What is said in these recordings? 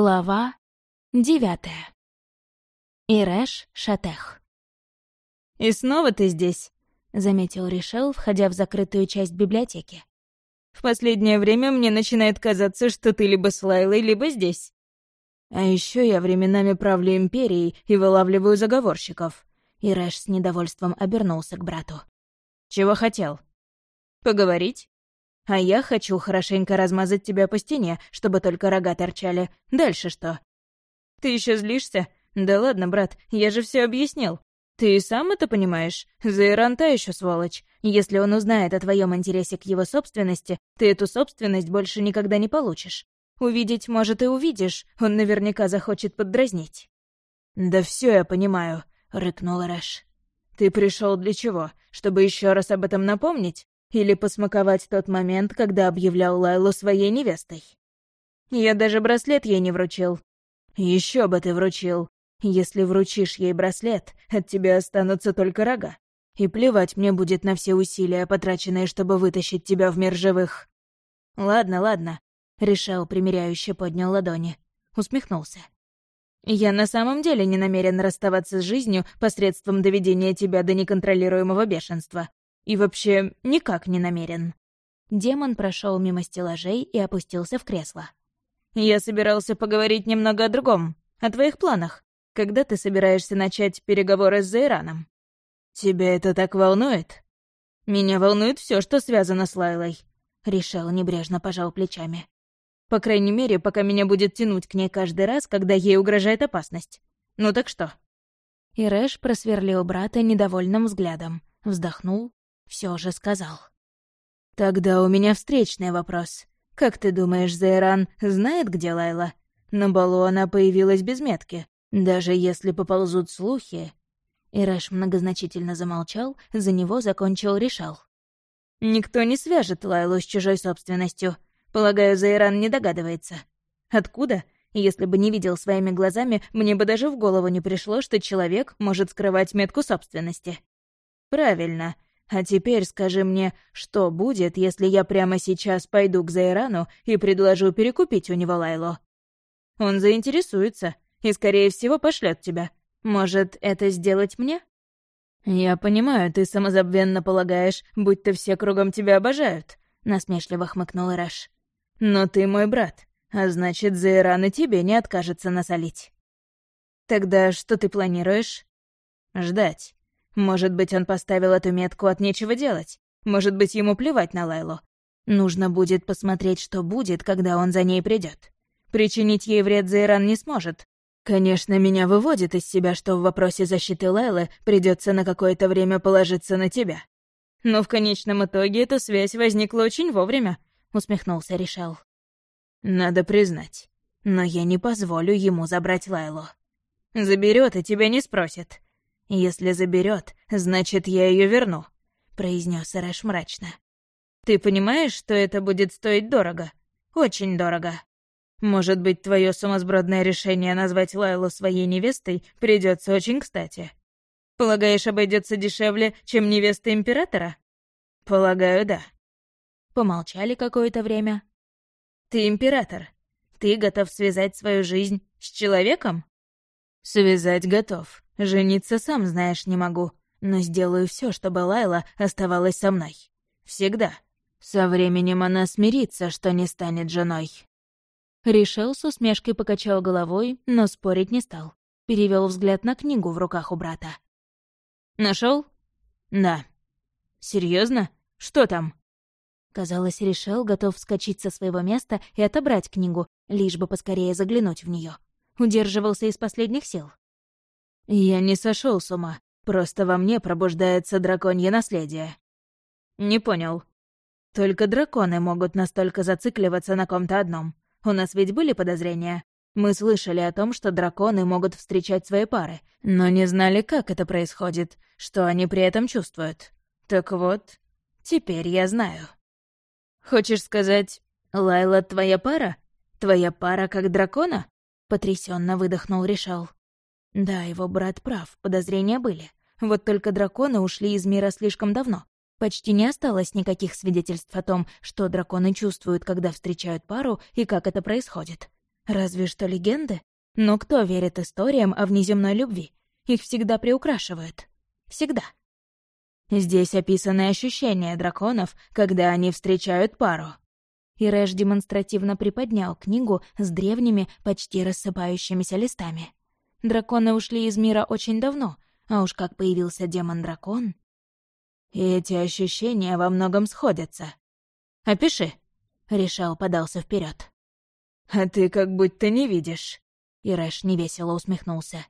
Глава девятая. Ирэш Шатех. «И снова ты здесь», — заметил Ришел, входя в закрытую часть библиотеки. «В последнее время мне начинает казаться, что ты либо с Лайлой, либо здесь. А еще я временами правлю Империей и вылавливаю заговорщиков». Ирэш с недовольством обернулся к брату. «Чего хотел?» «Поговорить?» А я хочу хорошенько размазать тебя по стене, чтобы только рога торчали. Дальше что? Ты еще злишься? Да ладно, брат, я же все объяснил. Ты и сам это понимаешь? Зайран та еще сволочь. Если он узнает о твоем интересе к его собственности, ты эту собственность больше никогда не получишь. Увидеть, может, и увидишь, он наверняка захочет поддразнить. «Да все я понимаю», — рыкнул Рэш. «Ты пришел для чего? Чтобы еще раз об этом напомнить? Или посмаковать тот момент, когда объявлял Лайлу своей невестой. Я даже браслет ей не вручил. Еще бы ты вручил. Если вручишь ей браслет, от тебя останутся только рога. И плевать мне будет на все усилия, потраченные, чтобы вытащить тебя в мир живых. Ладно, ладно. Решал, примиряюще поднял ладони. Усмехнулся. Я на самом деле не намерен расставаться с жизнью посредством доведения тебя до неконтролируемого бешенства. И вообще никак не намерен». Демон прошел мимо стеллажей и опустился в кресло. «Я собирался поговорить немного о другом, о твоих планах. Когда ты собираешься начать переговоры с Зайраном?» «Тебя это так волнует?» «Меня волнует все, что связано с Лайлой», — решил небрежно пожал плечами. «По крайней мере, пока меня будет тянуть к ней каждый раз, когда ей угрожает опасность. Ну так что?» Ирэш просверлил брата недовольным взглядом, вздохнул все же сказал. «Тогда у меня встречный вопрос. Как ты думаешь, Зайран знает, где Лайла? На балу она появилась без метки. Даже если поползут слухи...» Ирэш многозначительно замолчал, за него закончил решал. «Никто не свяжет Лайлу с чужой собственностью. Полагаю, Зайран не догадывается. Откуда? Если бы не видел своими глазами, мне бы даже в голову не пришло, что человек может скрывать метку собственности. Правильно. А теперь скажи мне, что будет, если я прямо сейчас пойду к Зайрану и предложу перекупить у него Лайло? Он заинтересуется и, скорее всего, пошлет тебя. Может, это сделать мне? Я понимаю, ты самозабвенно полагаешь, будто все кругом тебя обожают, насмешливо хмыкнул Раш. Но ты мой брат, а значит, Зайран и тебе не откажется насолить. Тогда что ты планируешь? Ждать. Может быть, он поставил эту метку от нечего делать. Может быть, ему плевать на Лайлу. Нужно будет посмотреть, что будет, когда он за ней придет. Причинить ей вред Зейран не сможет. Конечно, меня выводит из себя, что в вопросе защиты Лайлы придется на какое-то время положиться на тебя. Но в конечном итоге эта связь возникла очень вовремя, усмехнулся Решал. Надо признать. Но я не позволю ему забрать Лайлу. Заберет и тебя не спросит. «Если заберет, значит, я ее верну», — произнес Рэш мрачно. «Ты понимаешь, что это будет стоить дорого? Очень дорого. Может быть, твое сумасбродное решение назвать Лайлу своей невестой придется очень кстати. Полагаешь, обойдется дешевле, чем невеста императора?» «Полагаю, да». Помолчали какое-то время. «Ты император. Ты готов связать свою жизнь с человеком?» «Связать готов», Жениться сам, знаешь, не могу, но сделаю все, чтобы Лайла оставалась со мной. Всегда. Со временем она смирится, что не станет женой. Решил с усмешкой покачал головой, но спорить не стал. Перевел взгляд на книгу в руках у брата. Нашел? Да. Серьезно? Что там? Казалось, решил, готов вскочить со своего места и отобрать книгу, лишь бы поскорее заглянуть в нее. Удерживался из последних сил. Я не сошел с ума, просто во мне пробуждается драконье наследие. Не понял. Только драконы могут настолько зацикливаться на ком-то одном. У нас ведь были подозрения. Мы слышали о том, что драконы могут встречать свои пары, но не знали, как это происходит, что они при этом чувствуют. Так вот, теперь я знаю. Хочешь сказать, Лайла твоя пара? Твоя пара как дракона? Потрясенно выдохнул Решал. Да, его брат прав, подозрения были. Вот только драконы ушли из мира слишком давно. Почти не осталось никаких свидетельств о том, что драконы чувствуют, когда встречают пару, и как это происходит. Разве что легенды. Но кто верит историям о внеземной любви? Их всегда приукрашивают. Всегда. Здесь описаны ощущения драконов, когда они встречают пару. И Рэш демонстративно приподнял книгу с древними, почти рассыпающимися листами. Драконы ушли из мира очень давно, а уж как появился демон-дракон... Эти ощущения во многом сходятся. «Опиши», — Решал подался вперед. «А ты как будто не видишь», — Ирэш невесело усмехнулся.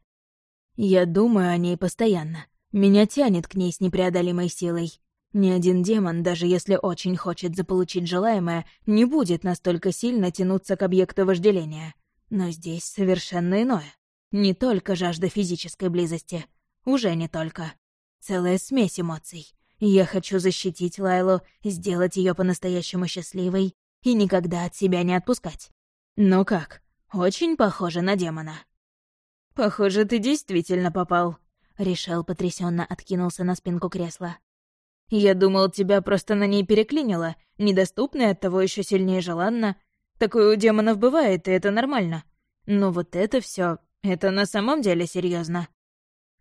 «Я думаю о ней постоянно. Меня тянет к ней с непреодолимой силой. Ни один демон, даже если очень хочет заполучить желаемое, не будет настолько сильно тянуться к объекту вожделения. Но здесь совершенно иное. Не только жажда физической близости. Уже не только. Целая смесь эмоций. Я хочу защитить Лайлу, сделать ее по-настоящему счастливой и никогда от себя не отпускать. Ну как, очень похоже на демона. «Похоже, ты действительно попал», — Решил потрясенно откинулся на спинку кресла. «Я думал, тебя просто на ней переклинило, недоступная от того еще сильнее желанно. Такое у демонов бывает, и это нормально. Но вот это все, это на самом деле серьезно.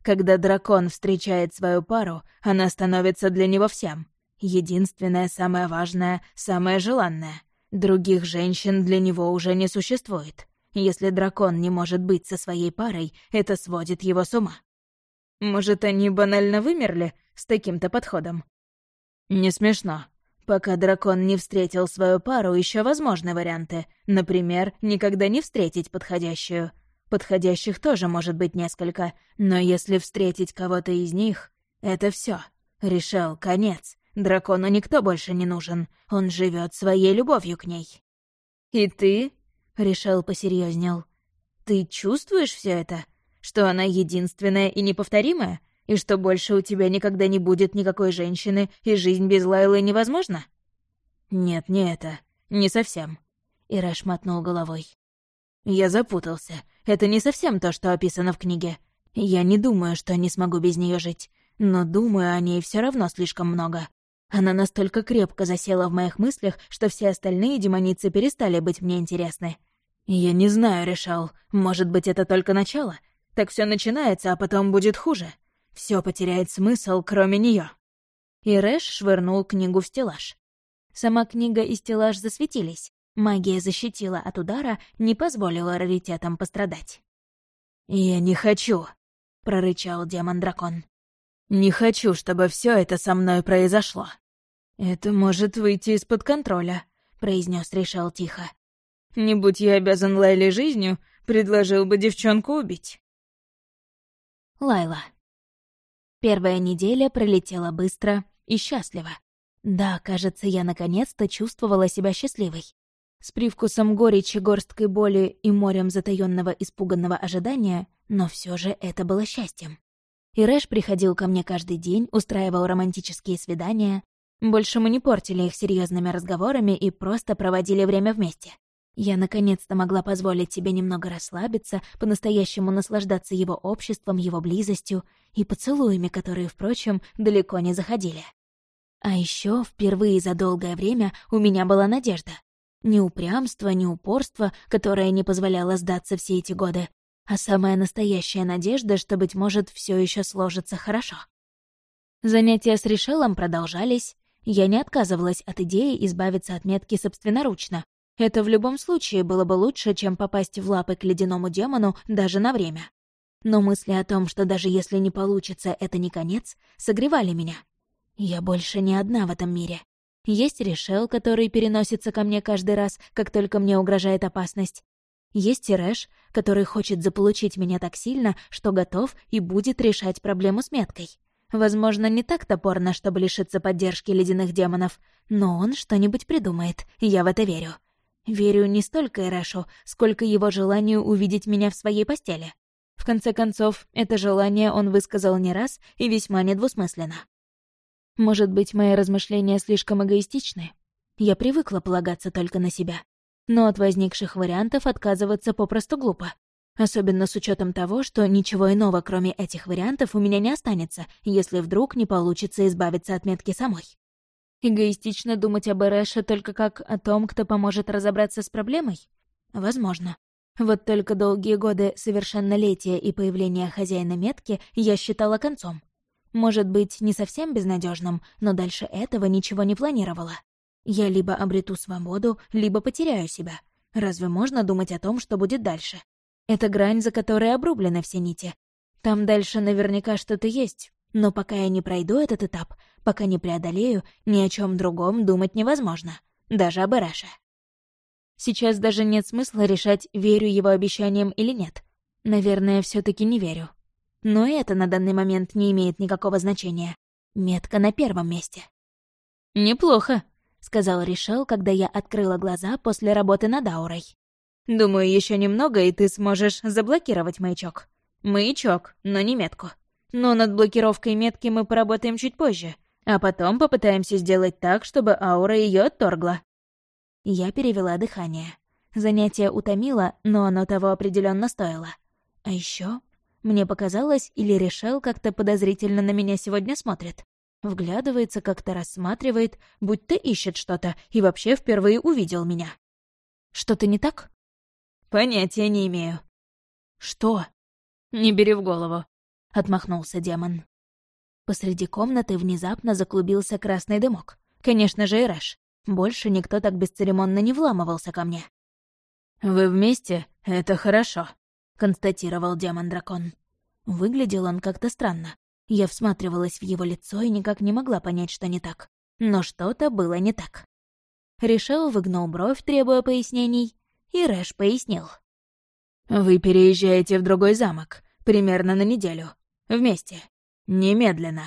Когда дракон встречает свою пару, она становится для него всем. Единственное, самое важное, самое желанное. Других женщин для него уже не существует. Если дракон не может быть со своей парой, это сводит его с ума. Может, они банально вымерли с таким-то подходом? Не смешно. Пока дракон не встретил свою пару, еще возможны варианты. Например, никогда не встретить подходящую — Подходящих тоже может быть несколько, но если встретить кого-то из них, это все. Решил, конец. Дракону никто больше не нужен. Он живет своей любовью к ней. И ты? Решил посерьезнел. Ты чувствуешь все это? Что она единственная и неповторимая? И что больше у тебя никогда не будет никакой женщины, и жизнь без Лайлы невозможна? Нет, не это. Не совсем. Ираш мотнул головой. Я запутался. Это не совсем то, что описано в книге. Я не думаю, что не смогу без нее жить, но думаю о ней все равно слишком много. Она настолько крепко засела в моих мыслях, что все остальные демоницы перестали быть мне интересны. Я не знаю, решал, может быть, это только начало? Так все начинается, а потом будет хуже. Все потеряет смысл, кроме нее. И Рэш швырнул книгу в стеллаж. Сама книга и стеллаж засветились. Магия защитила от удара, не позволила раритетам пострадать. «Я не хочу», — прорычал демон-дракон. «Не хочу, чтобы все это со мной произошло». «Это может выйти из-под контроля», — произнес Решал тихо. «Не будь я обязан Лайле жизнью, предложил бы девчонку убить». Лайла. Первая неделя пролетела быстро и счастливо. Да, кажется, я наконец-то чувствовала себя счастливой с привкусом горечи, горсткой боли и морем затаённого испуганного ожидания, но все же это было счастьем. И Рэш приходил ко мне каждый день, устраивал романтические свидания. Больше мы не портили их серьезными разговорами и просто проводили время вместе. Я наконец-то могла позволить себе немного расслабиться, по-настоящему наслаждаться его обществом, его близостью и поцелуями, которые, впрочем, далеко не заходили. А еще впервые за долгое время у меня была надежда. Ни упрямства, ни упорства, которое не позволяло сдаться все эти годы, а самая настоящая надежда, что, быть может, все еще сложится хорошо. Занятия с Решелом продолжались. Я не отказывалась от идеи избавиться от метки собственноручно. Это в любом случае было бы лучше, чем попасть в лапы к ледяному демону даже на время. Но мысли о том, что даже если не получится, это не конец, согревали меня. Я больше не одна в этом мире. Есть Решел, который переносится ко мне каждый раз, как только мне угрожает опасность. Есть Ирэш, который хочет заполучить меня так сильно, что готов и будет решать проблему с меткой. Возможно, не так топорно, чтобы лишиться поддержки ледяных демонов, но он что-нибудь придумает, я в это верю. Верю не столько Ирэшу, сколько его желанию увидеть меня в своей постели. В конце концов, это желание он высказал не раз и весьма недвусмысленно. Может быть, мои размышления слишком эгоистичны? Я привыкла полагаться только на себя. Но от возникших вариантов отказываться попросту глупо. Особенно с учетом того, что ничего иного, кроме этих вариантов, у меня не останется, если вдруг не получится избавиться от метки самой. Эгоистично думать об Эрэше только как о том, кто поможет разобраться с проблемой? Возможно. Вот только долгие годы совершеннолетия и появления хозяина метки я считала концом. Может быть, не совсем безнадежным, но дальше этого ничего не планировала. Я либо обрету свободу, либо потеряю себя. Разве можно думать о том, что будет дальше? Это грань, за которой обрублены все нити. Там дальше наверняка что-то есть, но пока я не пройду этот этап, пока не преодолею, ни о чем другом думать невозможно. Даже об Эрэше. Сейчас даже нет смысла решать, верю его обещаниям или нет. Наверное, все таки не верю. Но это на данный момент не имеет никакого значения. Метка на первом месте. «Неплохо», — сказал Ришел, когда я открыла глаза после работы над аурой. «Думаю, еще немного, и ты сможешь заблокировать маячок. Маячок, но не метку. Но над блокировкой метки мы поработаем чуть позже, а потом попытаемся сделать так, чтобы аура ее отторгла». Я перевела дыхание. Занятие утомило, но оно того определенно стоило. А еще мне показалось, или решил, как-то подозрительно на меня сегодня смотрит. Вглядывается, как-то рассматривает, будто ищет что-то, и вообще впервые увидел меня. Что-то не так? Понятия не имею. Что? Не бери в голову. Отмахнулся демон. Посреди комнаты внезапно заклубился красный дымок. Конечно же, Ирэш. Больше никто так бесцеремонно не вламывался ко мне. «Вы вместе? Это хорошо», — констатировал демон-дракон. Выглядел он как-то странно. Я всматривалась в его лицо и никак не могла понять, что не так. Но что-то было не так. Решил выгнул бровь, требуя пояснений, и Рэш пояснил. «Вы переезжаете в другой замок, примерно на неделю. Вместе. Немедленно».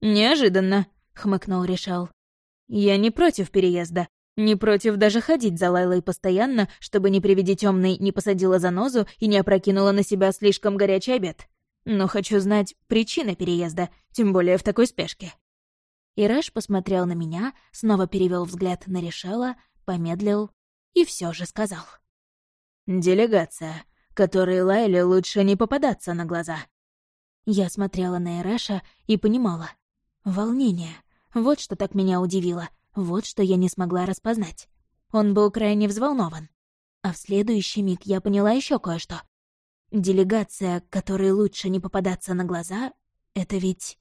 «Неожиданно», — хмыкнул Решал. «Я не против переезда, не против даже ходить за Лайлой постоянно, чтобы не приведи темной не посадила занозу и не опрокинула на себя слишком горячий обед. Но хочу знать причины переезда, тем более в такой спешке. Ираш посмотрел на меня, снова перевел взгляд на Решела, помедлил и все же сказал. «Делегация, которой Лайле лучше не попадаться на глаза». Я смотрела на Ираша и понимала. Волнение. Вот что так меня удивило — вот что я не смогла распознать. Он был крайне взволнован. А в следующий миг я поняла еще кое-что. Делегация, которой лучше не попадаться на глаза, это ведь...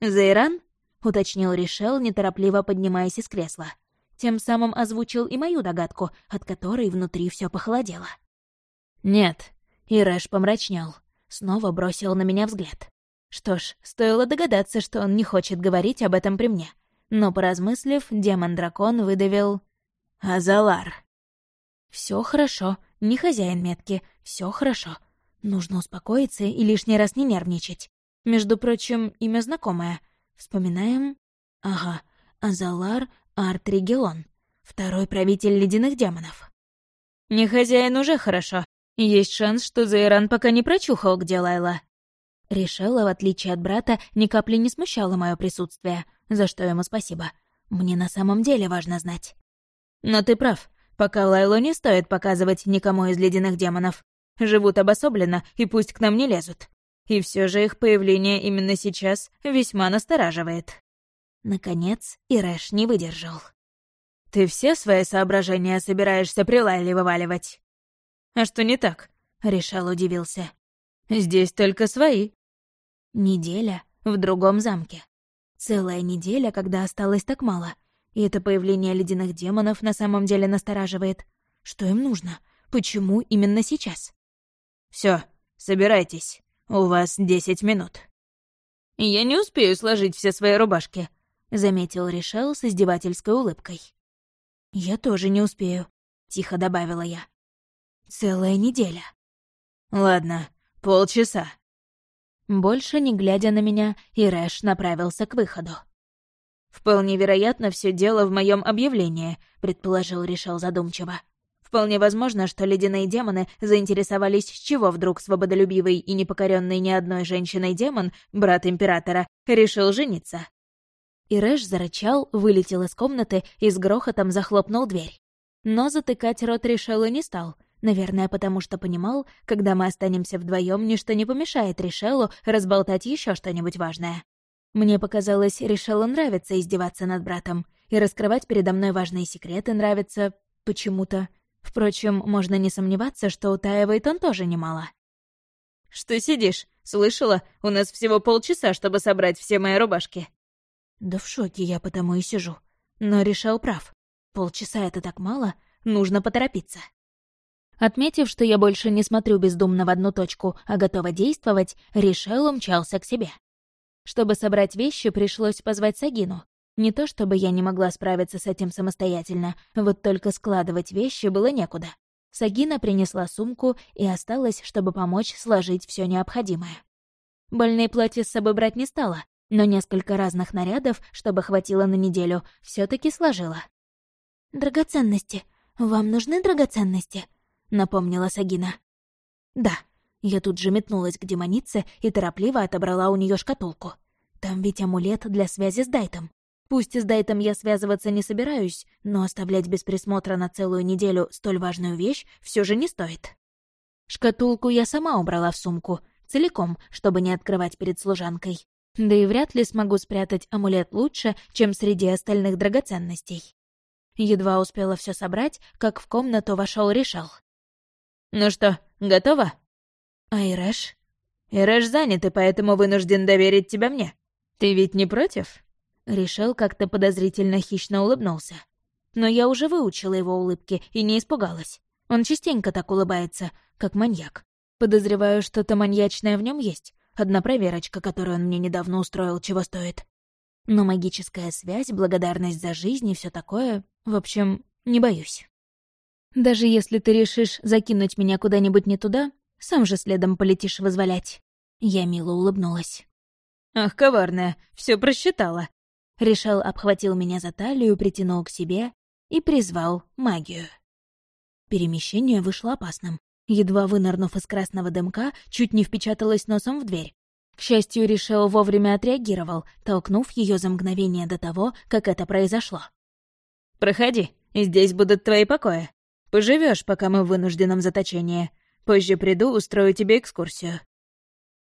«Зайран?» — уточнил Ришел, неторопливо поднимаясь из кресла. Тем самым озвучил и мою догадку, от которой внутри все похолодело. «Нет». Ирэш помрачнел. Снова бросил на меня взгляд. Что ж, стоило догадаться, что он не хочет говорить об этом при мне но, поразмыслив, демон-дракон выдавил «Азалар». Все хорошо, не хозяин метки, все хорошо. Нужно успокоиться и лишний раз не нервничать. Между прочим, имя знакомое. Вспоминаем... Ага, Азалар Артригелон, второй правитель ледяных демонов. Не хозяин уже хорошо. Есть шанс, что Зайран пока не прочухал, где Лайла. Решила, в отличие от брата, ни капли не смущало мое присутствие, за что ему спасибо. Мне на самом деле важно знать. Но ты прав. Пока Лайлу не стоит показывать никому из ледяных демонов. Живут обособленно, и пусть к нам не лезут. И все же их появление именно сейчас весьма настораживает. Наконец, Ирэш не выдержал. «Ты все свои соображения собираешься при Лайле вываливать?» «А что не так?» — Решал удивился. «Здесь только свои». Неделя в другом замке. Целая неделя, когда осталось так мало. И это появление ледяных демонов на самом деле настораживает. Что им нужно? Почему именно сейчас? Все, собирайтесь. У вас десять минут. Я не успею сложить все свои рубашки, заметил Ришел с издевательской улыбкой. Я тоже не успею, тихо добавила я. Целая неделя. Ладно, полчаса. Больше не глядя на меня, Ирэш направился к выходу. «Вполне вероятно, все дело в моем объявлении», — предположил Решал задумчиво. «Вполне возможно, что ледяные демоны заинтересовались, с чего вдруг свободолюбивый и непокоренный ни одной женщиной демон, брат императора, решил жениться». Ирэш зарычал, вылетел из комнаты и с грохотом захлопнул дверь. Но затыкать рот Решелу не стал — Наверное, потому что понимал, когда мы останемся вдвоем, ничто не помешает Ришелу разболтать еще что-нибудь важное. Мне показалось, Ришелу нравится издеваться над братом, и раскрывать передо мной важные секреты нравится почему-то. Впрочем, можно не сомневаться, что утаивает он тоже немало. «Что сидишь? Слышала? У нас всего полчаса, чтобы собрать все мои рубашки». Да в шоке я потому и сижу. Но решил прав. Полчаса — это так мало, нужно поторопиться. Отметив, что я больше не смотрю бездумно в одну точку, а готова действовать, решил умчался к себе. Чтобы собрать вещи, пришлось позвать Сагину. Не то чтобы я не могла справиться с этим самостоятельно, вот только складывать вещи было некуда. Сагина принесла сумку и осталась, чтобы помочь сложить все необходимое. Больные платья с собой брать не стала, но несколько разных нарядов, чтобы хватило на неделю, все таки сложила. «Драгоценности. Вам нужны драгоценности?» — напомнила Сагина. «Да». Я тут же метнулась к демонице и торопливо отобрала у нее шкатулку. Там ведь амулет для связи с Дайтом. Пусть с Дайтом я связываться не собираюсь, но оставлять без присмотра на целую неделю столь важную вещь все же не стоит. Шкатулку я сама убрала в сумку, целиком, чтобы не открывать перед служанкой. Да и вряд ли смогу спрятать амулет лучше, чем среди остальных драгоценностей. Едва успела все собрать, как в комнату вошел Решал. «Ну что, готова?» «А Ирэш?» «Ирэш занят, и поэтому вынужден доверить тебя мне. Ты ведь не против?» Решил как-то подозрительно хищно улыбнулся. Но я уже выучила его улыбки и не испугалась. Он частенько так улыбается, как маньяк. Подозреваю, что-то маньячное в нем есть, Одна проверочка, которую он мне недавно устроил, чего стоит. Но магическая связь, благодарность за жизнь и все такое... В общем, не боюсь. Даже если ты решишь закинуть меня куда-нибудь не туда, сам же следом полетишь вызволять. Я мило улыбнулась. «Ах, коварная, все просчитала!» Решал обхватил меня за талию, притянул к себе и призвал магию. Перемещение вышло опасным. Едва вынырнув из красного дымка, чуть не впечаталась носом в дверь. К счастью, Ришео вовремя отреагировал, толкнув ее за мгновение до того, как это произошло. «Проходи, здесь будут твои покои. Поживешь, пока мы в вынужденном заточении. Позже приду, устрою тебе экскурсию».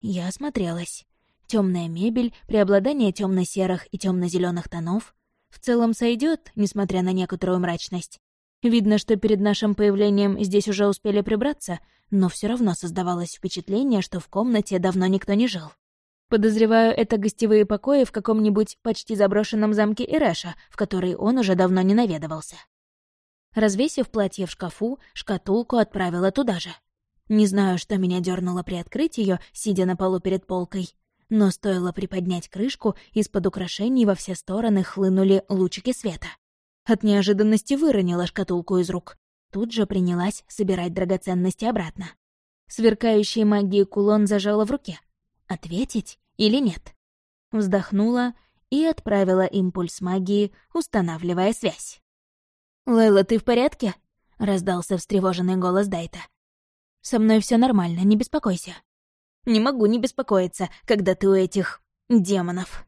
Я осмотрелась. Темная мебель, преобладание темно-серых и темно-зеленых тонов. В целом сойдет, несмотря на некоторую мрачность. Видно, что перед нашим появлением здесь уже успели прибраться, но все равно создавалось впечатление, что в комнате давно никто не жил. Подозреваю, это гостевые покои в каком-нибудь почти заброшенном замке Ирэша, в который он уже давно не наведывался. Развесив платье в шкафу, шкатулку отправила туда же. Не знаю, что меня дернуло приоткрыть ее, сидя на полу перед полкой, но стоило приподнять крышку, из-под украшений во все стороны хлынули лучики света. От неожиданности выронила шкатулку из рук. Тут же принялась собирать драгоценности обратно. Сверкающий магией кулон зажала в руке. Ответить или нет? Вздохнула и отправила импульс магии, устанавливая связь. «Лейла, ты в порядке?» — раздался встревоженный голос Дайта. «Со мной все нормально, не беспокойся». «Не могу не беспокоиться, когда ты у этих... демонов».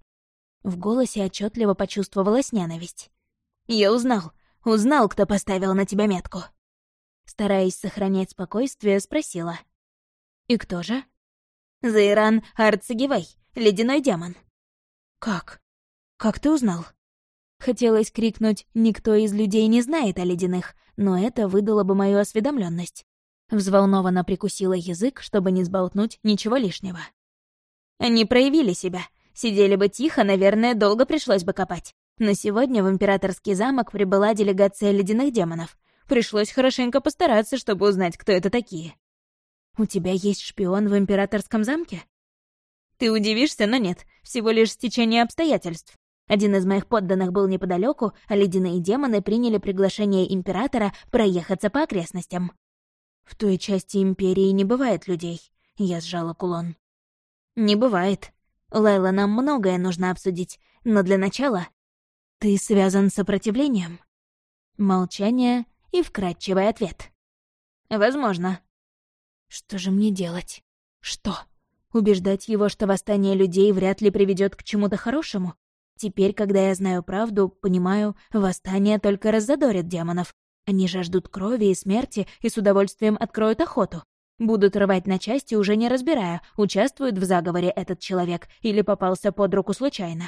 В голосе отчетливо почувствовалась ненависть. Я узнал. Узнал, кто поставил на тебя метку. Стараясь сохранять спокойствие, спросила. «И кто же?» «Зайран Арцегивей, ледяной демон». «Как? Как ты узнал?» Хотелось крикнуть «Никто из людей не знает о ледяных», но это выдало бы мою осведомленность. Взволнованно прикусила язык, чтобы не сболтнуть ничего лишнего. «Они проявили себя. Сидели бы тихо, наверное, долго пришлось бы копать. Но сегодня в императорский замок прибыла делегация ледяных демонов. Пришлось хорошенько постараться, чтобы узнать, кто это такие. «У тебя есть шпион в императорском замке?» «Ты удивишься, но нет. Всего лишь стечение обстоятельств. Один из моих подданных был неподалеку, а ледяные демоны приняли приглашение императора проехаться по окрестностям. В той части империи не бывает людей. Я сжала кулон. Не бывает. Лайла, нам многое нужно обсудить, но для начала «Ты связан с сопротивлением?» Молчание и вкрадчивый ответ. «Возможно». «Что же мне делать? Что? Убеждать его, что восстание людей вряд ли приведет к чему-то хорошему? Теперь, когда я знаю правду, понимаю, восстание только раззадорит демонов. Они жаждут крови и смерти и с удовольствием откроют охоту. Будут рвать на части, уже не разбирая, участвует в заговоре этот человек или попался под руку случайно.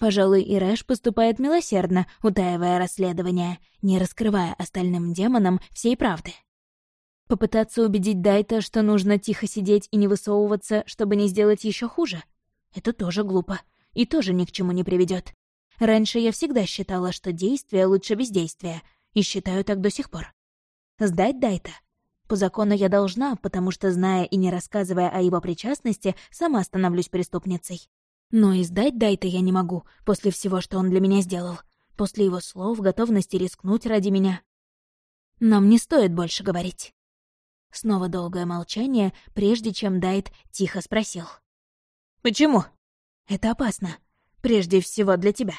Пожалуй, и Рэш поступает милосердно, утаивая расследование, не раскрывая остальным демонам всей правды. Попытаться убедить Дайта, что нужно тихо сидеть и не высовываться, чтобы не сделать еще хуже? Это тоже глупо. И тоже ни к чему не приведет. Раньше я всегда считала, что действие лучше бездействия, и считаю так до сих пор. Сдать Дайта? По закону я должна, потому что, зная и не рассказывая о его причастности, сама становлюсь преступницей. Но и сдать Дайта я не могу, после всего, что он для меня сделал. После его слов, готовности рискнуть ради меня. Нам не стоит больше говорить. Снова долгое молчание, прежде чем Дайт тихо спросил. «Почему?» «Это опасно. Прежде всего для тебя.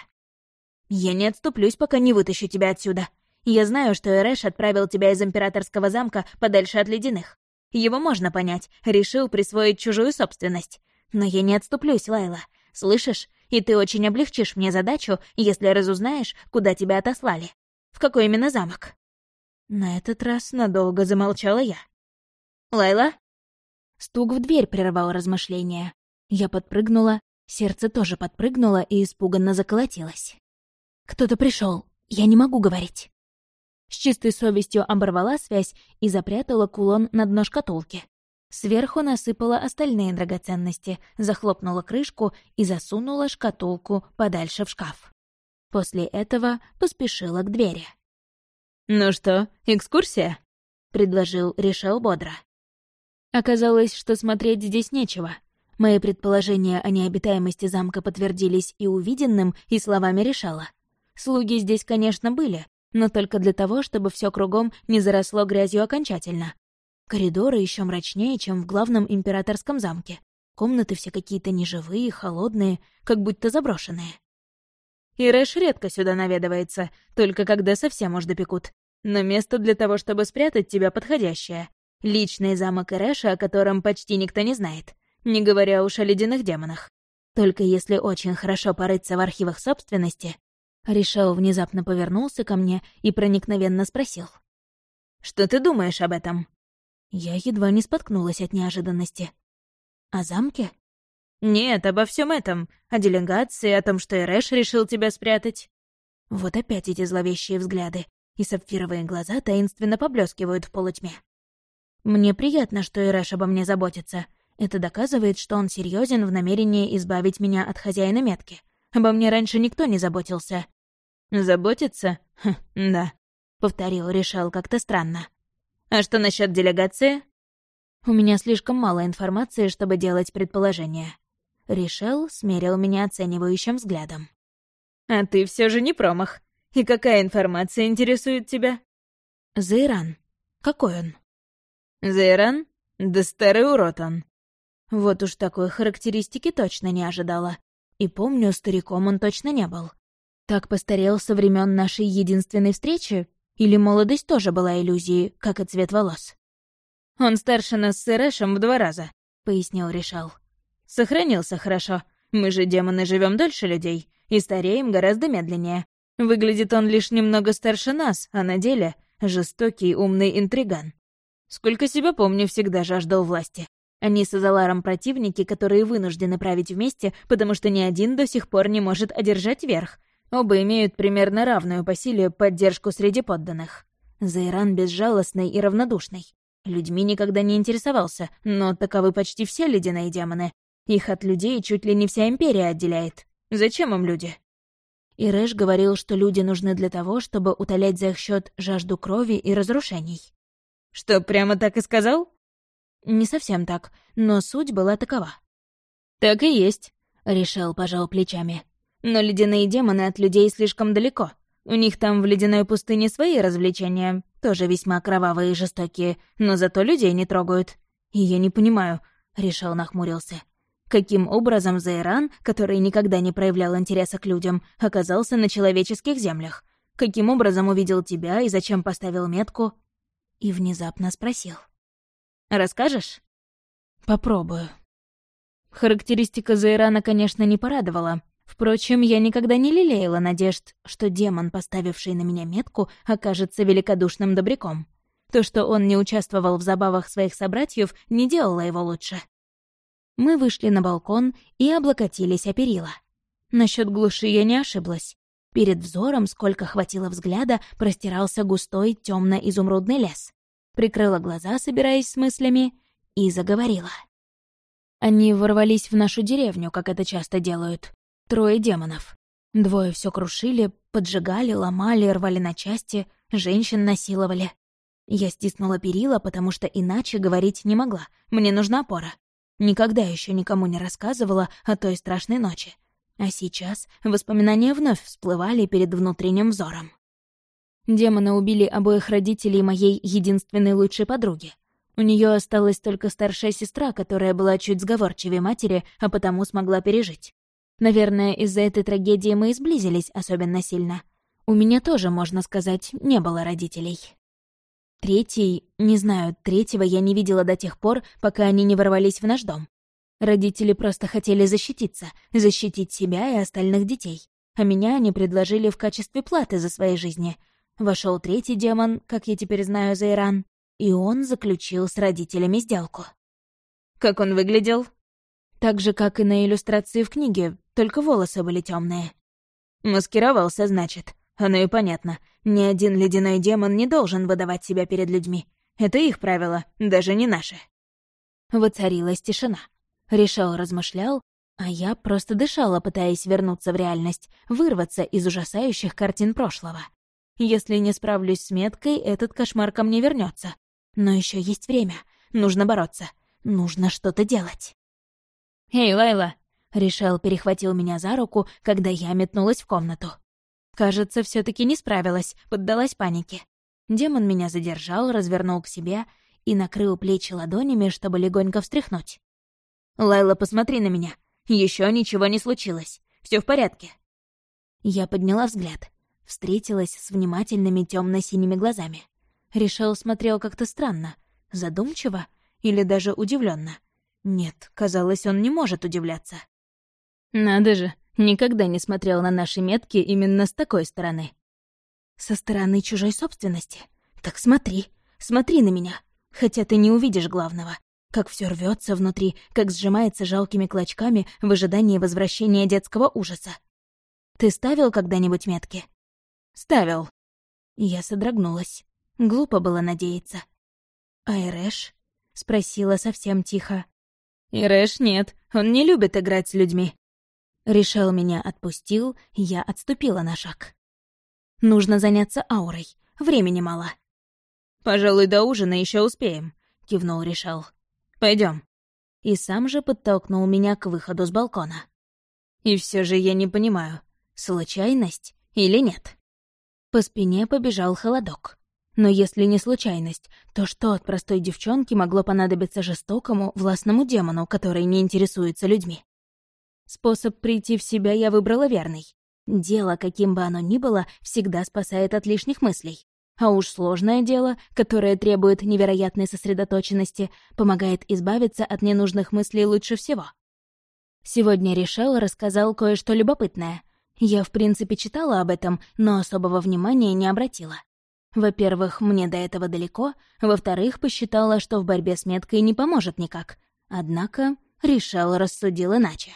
Я не отступлюсь, пока не вытащу тебя отсюда. Я знаю, что Эрэш отправил тебя из Императорского замка подальше от ледяных. Его можно понять, решил присвоить чужую собственность. Но я не отступлюсь, Лайла. Слышишь? И ты очень облегчишь мне задачу, если разузнаешь, куда тебя отослали. В какой именно замок?» На этот раз надолго замолчала я. «Лайла?» Стук в дверь прервал размышления. Я подпрыгнула, сердце тоже подпрыгнуло и испуганно заколотилось. «Кто-то пришел. Я не могу говорить». С чистой совестью оборвала связь и запрятала кулон на дно шкатулки. Сверху насыпала остальные драгоценности, захлопнула крышку и засунула шкатулку подальше в шкаф. После этого поспешила к двери. «Ну что, экскурсия?» — предложил Решел бодро. Оказалось, что смотреть здесь нечего. Мои предположения о необитаемости замка подтвердились и увиденным, и словами решала. Слуги здесь, конечно, были, но только для того, чтобы все кругом не заросло грязью окончательно. Коридоры еще мрачнее, чем в главном императорском замке. Комнаты все какие-то неживые, холодные, как будто заброшенные. И Рэш редко сюда наведывается, только когда совсем уж допекут. Но место для того, чтобы спрятать тебя, подходящее. Личный замок Эрэша, о котором почти никто не знает, не говоря уж о ледяных демонах. Только если очень хорошо порыться в архивах собственности, Решал внезапно повернулся ко мне и проникновенно спросил. «Что ты думаешь об этом?» Я едва не споткнулась от неожиданности. «О замке?» «Нет, обо всем этом. О делегации, о том, что Эрэш решил тебя спрятать». Вот опять эти зловещие взгляды, и сапфировые глаза таинственно поблескивают в полутьме. Мне приятно, что Ирэш обо мне заботится. Это доказывает, что он серьезен в намерении избавить меня от хозяина метки. Обо мне раньше никто не заботился. «Заботиться? Хм, да», — повторил Решал как-то странно. «А что насчет делегации?» «У меня слишком мало информации, чтобы делать предположения». Решал смерил меня оценивающим взглядом. «А ты все же не промах. И какая информация интересует тебя?» «Зайран. Какой он?» Зейран? Да старый урод он. Вот уж такой характеристики точно не ожидала. И помню, стариком он точно не был. Так постарел со времен нашей единственной встречи? Или молодость тоже была иллюзией, как и цвет волос? «Он старше нас с Эрэшем в два раза», — пояснил Решал. «Сохранился хорошо. Мы же, демоны, живем дольше людей и стареем гораздо медленнее. Выглядит он лишь немного старше нас, а на деле — жестокий, умный интриган. Сколько себя помню, всегда жаждал власти. Они с Азаларом противники, которые вынуждены править вместе, потому что ни один до сих пор не может одержать верх. Оба имеют примерно равную по силе поддержку среди подданных. Зайран безжалостный и равнодушный. Людьми никогда не интересовался, но таковы почти все ледяные демоны. Их от людей чуть ли не вся империя отделяет. Зачем им люди? И Рэш говорил, что люди нужны для того, чтобы утолять за их счет жажду крови и разрушений. Что, прямо так и сказал? Не совсем так, но суть была такова. Так и есть, решил, пожал плечами. Но ледяные демоны от людей слишком далеко. У них там в ледяной пустыне свои развлечения, тоже весьма кровавые и жестокие, но зато людей не трогают. И я не понимаю, решил нахмурился. Каким образом Зайран, который никогда не проявлял интереса к людям, оказался на человеческих землях? Каким образом увидел тебя и зачем поставил метку? и внезапно спросил. «Расскажешь?» «Попробую». Характеристика Зайрана, конечно, не порадовала. Впрочем, я никогда не лелеяла надежд, что демон, поставивший на меня метку, окажется великодушным добряком. То, что он не участвовал в забавах своих собратьев, не делало его лучше. Мы вышли на балкон и облокотились о перила. Насчет глуши я не ошиблась. Перед взором, сколько хватило взгляда, простирался густой темно изумрудный лес. Прикрыла глаза, собираясь с мыслями, и заговорила. Они ворвались в нашу деревню, как это часто делают. Трое демонов. Двое все крушили, поджигали, ломали, рвали на части, женщин насиловали. Я стиснула перила, потому что иначе говорить не могла. Мне нужна опора. Никогда еще никому не рассказывала о той страшной ночи. А сейчас воспоминания вновь всплывали перед внутренним взором. Демоны убили обоих родителей моей единственной лучшей подруги. У нее осталась только старшая сестра, которая была чуть сговорчивее матери, а потому смогла пережить. Наверное, из-за этой трагедии мы и сблизились особенно сильно. У меня тоже, можно сказать, не было родителей. Третий, не знаю, третьего я не видела до тех пор, пока они не ворвались в наш дом. Родители просто хотели защититься, защитить себя и остальных детей. А меня они предложили в качестве платы за свои жизни. Вошел третий демон, как я теперь знаю за Иран, и он заключил с родителями сделку. Как он выглядел? Так же, как и на иллюстрации в книге, только волосы были темные. Маскировался, значит. Оно и понятно. Ни один ледяной демон не должен выдавать себя перед людьми. Это их правило, даже не наши. Воцарилась тишина. Решал размышлял, а я просто дышала, пытаясь вернуться в реальность, вырваться из ужасающих картин прошлого. Если не справлюсь с меткой, этот кошмар ко мне вернется. Но еще есть время. Нужно бороться. Нужно что-то делать. «Эй, Лайла!» Решал перехватил меня за руку, когда я метнулась в комнату. Кажется, все таки не справилась, поддалась панике. Демон меня задержал, развернул к себе и накрыл плечи ладонями, чтобы легонько встряхнуть. «Лайла, посмотри на меня. Еще ничего не случилось. Все в порядке». Я подняла взгляд. Встретилась с внимательными темно синими глазами. Решил смотрел как-то странно, задумчиво или даже удивленно. Нет, казалось, он не может удивляться. Надо же, никогда не смотрел на наши метки именно с такой стороны. Со стороны чужой собственности? Так смотри, смотри на меня. Хотя ты не увидишь главного. Как все рвется внутри, как сжимается жалкими клочками в ожидании возвращения детского ужаса. Ты ставил когда-нибудь метки? Ставил. Я содрогнулась. Глупо было надеяться. А Эрэш? Спросила совсем тихо. Ирэш нет, он не любит играть с людьми. Решил меня отпустил, я отступила на шаг. Нужно заняться аурой, времени мало. «Пожалуй, до ужина еще успеем», — кивнул Решал. Пойдем. И сам же подтолкнул меня к выходу с балкона. И все же я не понимаю, случайность или нет. По спине побежал холодок. Но если не случайность, то что от простой девчонки могло понадобиться жестокому, властному демону, который не интересуется людьми? Способ прийти в себя я выбрала верный. Дело, каким бы оно ни было, всегда спасает от лишних мыслей. А уж сложное дело, которое требует невероятной сосредоточенности, помогает избавиться от ненужных мыслей лучше всего. Сегодня Решел рассказал кое-что любопытное. Я, в принципе, читала об этом, но особого внимания не обратила. Во-первых, мне до этого далеко, во-вторых, посчитала, что в борьбе с меткой не поможет никак. Однако Решел рассудил иначе.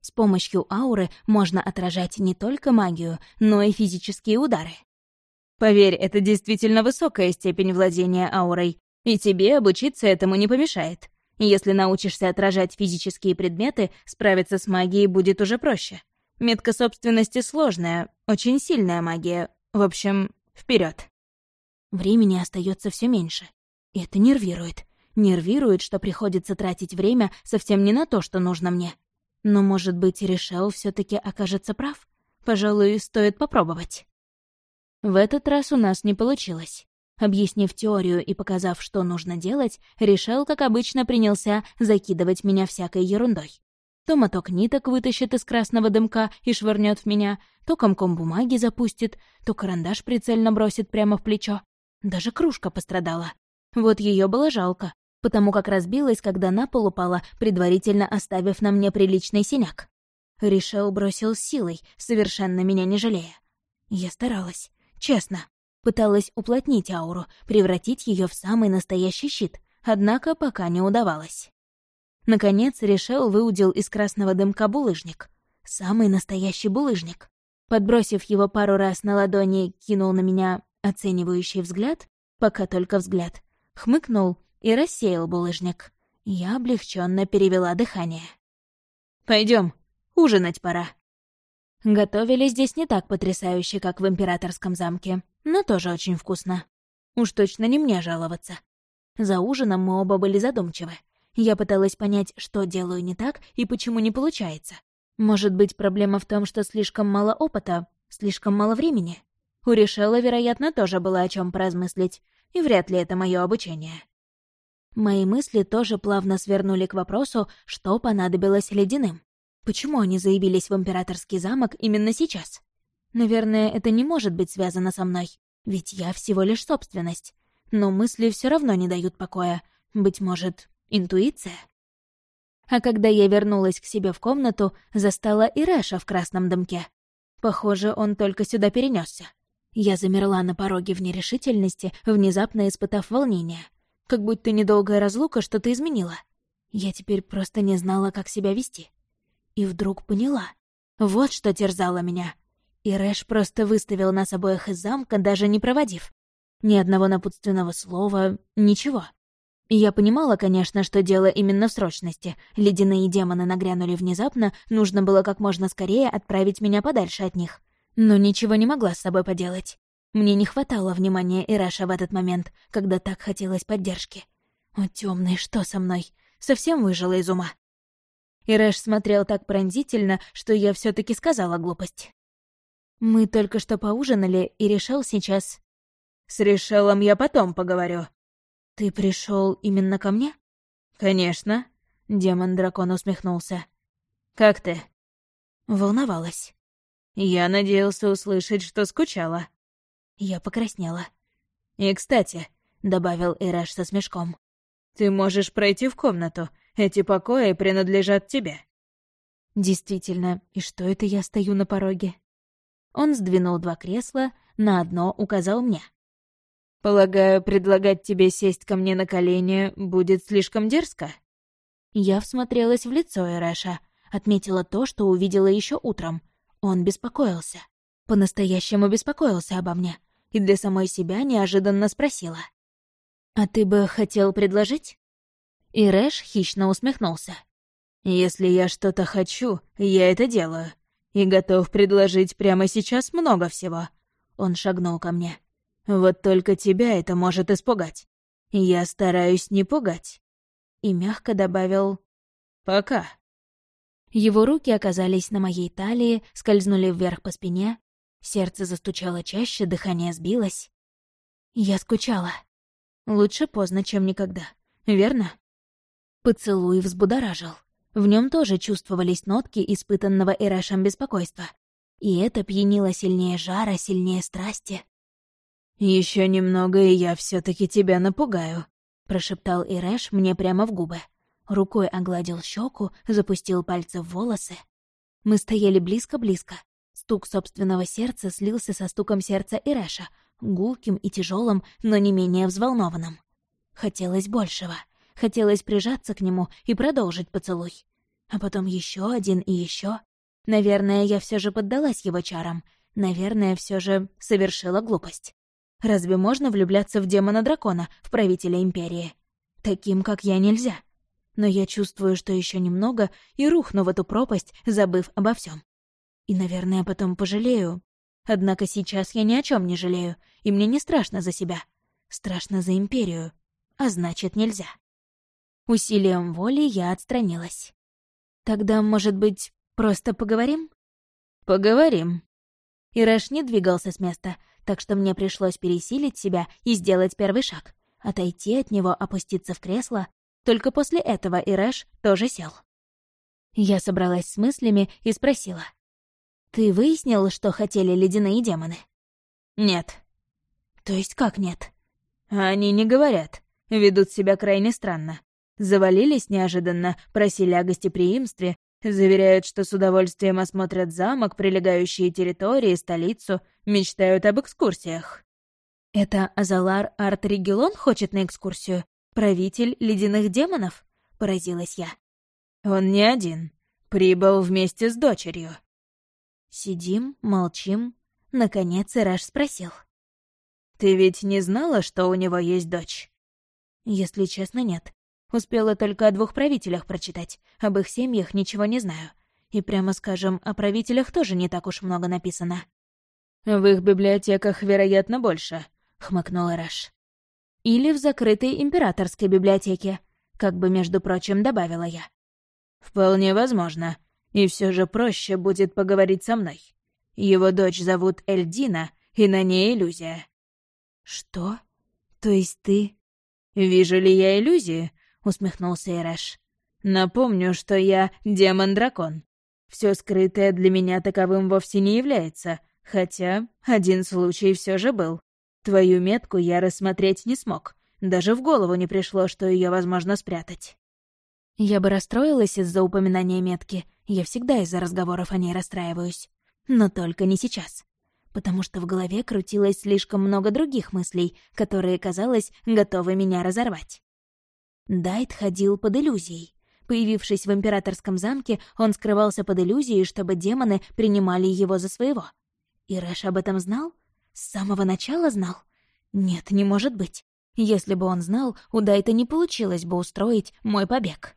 С помощью ауры можно отражать не только магию, но и физические удары. Поверь, это действительно высокая степень владения аурой, и тебе обучиться этому не помешает. Если научишься отражать физические предметы, справиться с магией будет уже проще. Метка собственности сложная, очень сильная магия. В общем, вперед. Времени остается все меньше. И это нервирует. Нервирует, что приходится тратить время совсем не на то, что нужно мне. Но, может быть, Решел все таки окажется прав? Пожалуй, стоит попробовать. В этот раз у нас не получилось. Объяснив теорию и показав, что нужно делать, Решел, как обычно, принялся закидывать меня всякой ерундой. То моток ниток вытащит из красного дымка и швырнет в меня, то комком бумаги запустит, то карандаш прицельно бросит прямо в плечо. Даже кружка пострадала. Вот ее было жалко, потому как разбилась, когда на пол упала, предварительно оставив на мне приличный синяк. Решел бросил силой, совершенно меня не жалея. Я старалась, честно. Пыталась уплотнить ауру, превратить ее в самый настоящий щит, однако пока не удавалось. Наконец, Решел выудил из красного дымка булыжник. Самый настоящий булыжник. Подбросив его пару раз на ладони, кинул на меня оценивающий взгляд, пока только взгляд, хмыкнул и рассеял булыжник. Я облегченно перевела дыхание. Пойдем, ужинать пора. Готовили здесь не так потрясающе, как в императорском замке, но тоже очень вкусно. Уж точно не мне жаловаться. За ужином мы оба были задумчивы. Я пыталась понять, что делаю не так и почему не получается. Может быть, проблема в том, что слишком мало опыта, слишком мало времени? У Решела, вероятно, тоже было о чем поразмыслить, и вряд ли это мое обучение. Мои мысли тоже плавно свернули к вопросу, что понадобилось ледяным. Почему они заявились в императорский замок именно сейчас? Наверное, это не может быть связано со мной, ведь я всего лишь собственность. Но мысли все равно не дают покоя. Быть может, интуиция? А когда я вернулась к себе в комнату, застала Ирэша в красном дымке. Похоже, он только сюда перенесся. Я замерла на пороге в нерешительности, внезапно испытав волнение. Как будто недолгая разлука что-то изменила. Я теперь просто не знала, как себя вести. И вдруг поняла. Вот что терзало меня. И Рэш просто выставил нас обоих из замка, даже не проводив. Ни одного напутственного слова, ничего. Я понимала, конечно, что дело именно в срочности. Ледяные демоны нагрянули внезапно, нужно было как можно скорее отправить меня подальше от них. Но ничего не могла с собой поделать. Мне не хватало внимания Ираша в этот момент, когда так хотелось поддержки. О, темный, что со мной? Совсем выжила из ума. Ирэш смотрел так пронзительно, что я все таки сказала глупость. «Мы только что поужинали, и решил сейчас...» «С Решелом я потом поговорю». «Ты пришел именно ко мне?» «Конечно», — демон-дракон усмехнулся. «Как ты?» Волновалась. «Я надеялся услышать, что скучала». Я покраснела. «И, кстати», — добавил Ирэш со смешком, — «ты можешь пройти в комнату. Эти покои принадлежат тебе». «Действительно, и что это я стою на пороге?» Он сдвинул два кресла, на одно указал мне. «Полагаю, предлагать тебе сесть ко мне на колени будет слишком дерзко?» Я всмотрелась в лицо Эрэша, отметила то, что увидела еще утром. Он беспокоился. По-настоящему беспокоился обо мне. И для самой себя неожиданно спросила. «А ты бы хотел предложить?» И Рэш хищно усмехнулся. «Если я что-то хочу, я это делаю. И готов предложить прямо сейчас много всего». Он шагнул ко мне. «Вот только тебя это может испугать. Я стараюсь не пугать». И мягко добавил «пока». Его руки оказались на моей талии, скользнули вверх по спине. Сердце застучало чаще, дыхание сбилось. Я скучала. Лучше поздно, чем никогда. Верно? Поцелуй взбудоражил. В нем тоже чувствовались нотки испытанного Ирэшем беспокойства. И это пьянило сильнее жара, сильнее страсти. Еще немного, и я все таки тебя напугаю», — прошептал Ирэш мне прямо в губы. Рукой огладил щеку, запустил пальцы в волосы. Мы стояли близко-близко. Стук собственного сердца слился со стуком сердца Ирэша, гулким и тяжелым, но не менее взволнованным. Хотелось большего. Хотелось прижаться к нему и продолжить поцелуй. А потом еще один и еще. Наверное, я все же поддалась его чарам. Наверное, все же совершила глупость. Разве можно влюбляться в демона-дракона, в правителя Империи? Таким, как я, нельзя. Но я чувствую, что еще немного, и рухну в эту пропасть, забыв обо всем. И, наверное, потом пожалею. Однако сейчас я ни о чем не жалею, и мне не страшно за себя. Страшно за Империю. А значит, нельзя. Усилием воли я отстранилась. «Тогда, может быть, просто поговорим?» «Поговорим». Ирэш не двигался с места, так что мне пришлось пересилить себя и сделать первый шаг. Отойти от него, опуститься в кресло. Только после этого Ирэш тоже сел. Я собралась с мыслями и спросила. «Ты выяснил, что хотели ледяные демоны?» «Нет». «То есть как нет?» «Они не говорят. Ведут себя крайне странно. Завалились неожиданно, просили о гостеприимстве, заверяют, что с удовольствием осмотрят замок, прилегающие территории, столицу, мечтают об экскурсиях. «Это Азалар Арт-Регелон хочет на экскурсию? Правитель ледяных демонов?» — поразилась я. «Он не один. Прибыл вместе с дочерью». Сидим, молчим. Наконец Ираш спросил. «Ты ведь не знала, что у него есть дочь?» «Если честно, нет. Успела только о двух правителях прочитать, об их семьях ничего не знаю. И прямо скажем, о правителях тоже не так уж много написано». «В их библиотеках, вероятно, больше», — хмыкнул Раш. «Или в закрытой императорской библиотеке», как бы, между прочим, добавила я. «Вполне возможно. И все же проще будет поговорить со мной. Его дочь зовут Эльдина, и на ней иллюзия». «Что? То есть ты...» «Вижу ли я иллюзии?» — усмехнулся Эрэш. «Напомню, что я демон-дракон. Все скрытое для меня таковым вовсе не является, хотя один случай все же был. Твою метку я рассмотреть не смог. Даже в голову не пришло, что ее возможно спрятать. Я бы расстроилась из-за упоминания метки. Я всегда из-за разговоров о ней расстраиваюсь. Но только не сейчас. Потому что в голове крутилось слишком много других мыслей, которые, казалось, готовы меня разорвать. Дайт ходил под иллюзией. Появившись в императорском замке, он скрывался под иллюзией, чтобы демоны принимали его за своего. И Рэш об этом знал? С самого начала знал? Нет, не может быть. Если бы он знал, у Дайта не получилось бы устроить мой побег.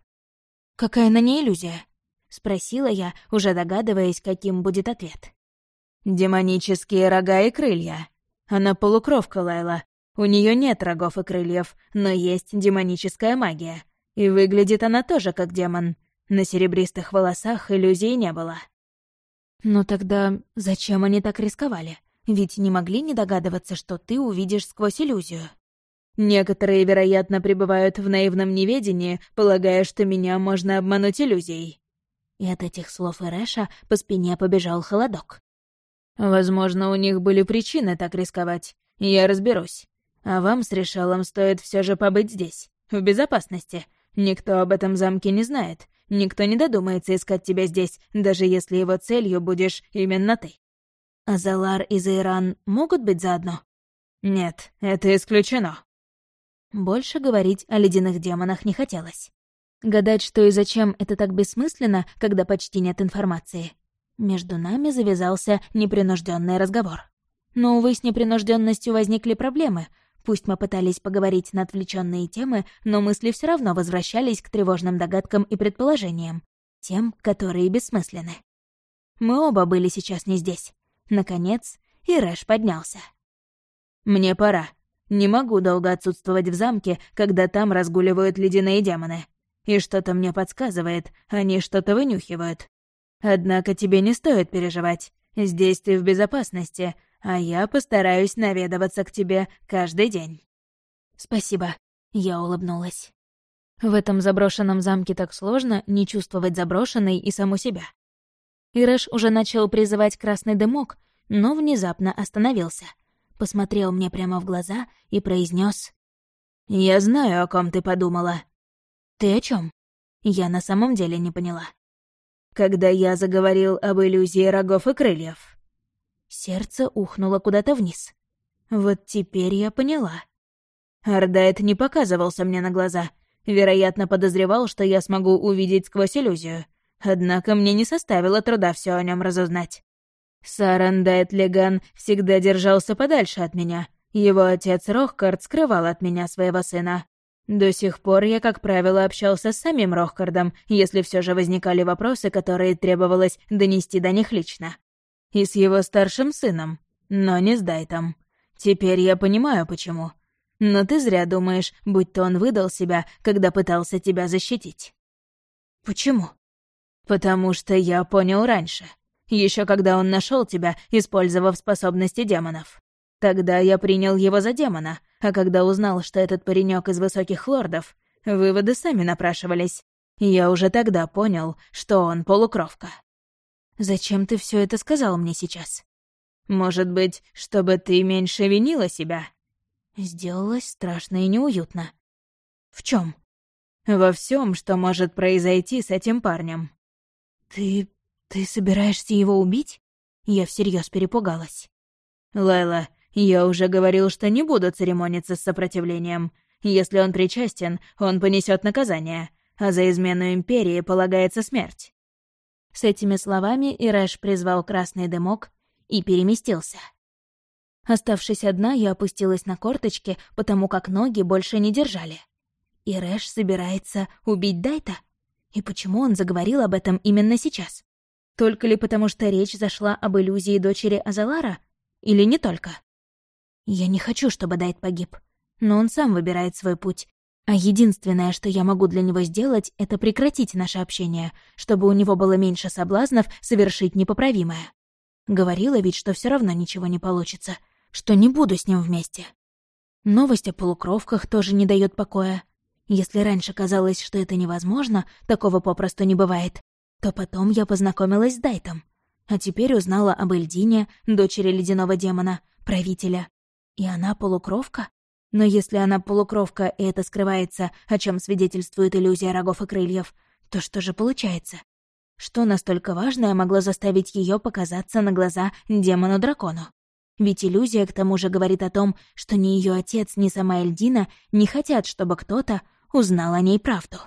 «Какая на ней иллюзия?» — спросила я, уже догадываясь, каким будет ответ. «Демонические рога и крылья. Она полукровка, Лайла. У нее нет рогов и крыльев, но есть демоническая магия. И выглядит она тоже как демон. На серебристых волосах иллюзий не было». «Ну тогда зачем они так рисковали? Ведь не могли не догадываться, что ты увидишь сквозь иллюзию». Некоторые, вероятно, пребывают в наивном неведении, полагая, что меня можно обмануть иллюзией. И от этих слов Эрэша по спине побежал холодок. Возможно, у них были причины так рисковать. Я разберусь. А вам с Решалом стоит все же побыть здесь, в безопасности. Никто об этом замке не знает. Никто не додумается искать тебя здесь, даже если его целью будешь именно ты. А Залар и Зайран могут быть заодно? Нет, это исключено. Больше говорить о ледяных демонах не хотелось. Гадать, что и зачем это так бессмысленно, когда почти нет информации. Между нами завязался непринужденный разговор. Но, увы, с непринужденностью возникли проблемы. Пусть мы пытались поговорить на отвлеченные темы, но мысли все равно возвращались к тревожным догадкам и предположениям. Тем, которые бессмысленны. Мы оба были сейчас не здесь. Наконец, и Рэш поднялся. «Мне пора», не могу долго отсутствовать в замке, когда там разгуливают ледяные демоны. И что-то мне подсказывает, они что-то вынюхивают. Однако тебе не стоит переживать. Здесь ты в безопасности, а я постараюсь наведываться к тебе каждый день». «Спасибо», — я улыбнулась. В этом заброшенном замке так сложно не чувствовать заброшенной и саму себя. Ирэш уже начал призывать красный дымок, но внезапно остановился — посмотрел мне прямо в глаза и произнес: «Я знаю, о ком ты подумала». «Ты о чем? Я на самом деле не поняла. «Когда я заговорил об иллюзии рогов и крыльев». Сердце ухнуло куда-то вниз. Вот теперь я поняла. Ардайт не показывался мне на глаза. Вероятно, подозревал, что я смогу увидеть сквозь иллюзию. Однако мне не составило труда все о нем разузнать. Сарандайт Леган всегда держался подальше от меня. Его отец Рохкард скрывал от меня своего сына. До сих пор я, как правило, общался с самим Рохкардом, если все же возникали вопросы, которые требовалось донести до них лично. И с его старшим сыном, но не с Дайтом. Теперь я понимаю, почему. Но ты зря думаешь, будь то он выдал себя, когда пытался тебя защитить. Почему? Потому что я понял раньше еще когда он нашел тебя, использовав способности демонов. Тогда я принял его за демона, а когда узнал, что этот паренек из высоких лордов, выводы сами напрашивались. Я уже тогда понял, что он полукровка. Зачем ты все это сказал мне сейчас? Может быть, чтобы ты меньше винила себя? Сделалось страшно и неуютно. В чем? Во всем, что может произойти с этим парнем. Ты «Ты собираешься его убить?» Я всерьез перепугалась. «Лайла, я уже говорил, что не буду церемониться с сопротивлением. Если он причастен, он понесет наказание, а за измену Империи полагается смерть». С этими словами Ирэш призвал красный дымок и переместился. Оставшись одна, я опустилась на корточки, потому как ноги больше не держали. Ирэш собирается убить Дайта? И почему он заговорил об этом именно сейчас? Только ли потому, что речь зашла об иллюзии дочери Азалара? Или не только? Я не хочу, чтобы Дайт погиб. Но он сам выбирает свой путь. А единственное, что я могу для него сделать, это прекратить наше общение, чтобы у него было меньше соблазнов совершить непоправимое. Говорила ведь, что все равно ничего не получится, что не буду с ним вместе. Новость о полукровках тоже не дает покоя. Если раньше казалось, что это невозможно, такого попросту не бывает, то потом я познакомилась с Дайтом. А теперь узнала об Эльдине, дочери ледяного демона, правителя. И она полукровка? Но если она полукровка, и это скрывается, о чем свидетельствует иллюзия рогов и крыльев, то что же получается? Что настолько важное могло заставить ее показаться на глаза демону-дракону? Ведь иллюзия к тому же говорит о том, что ни ее отец, ни сама Эльдина не хотят, чтобы кто-то узнал о ней правду.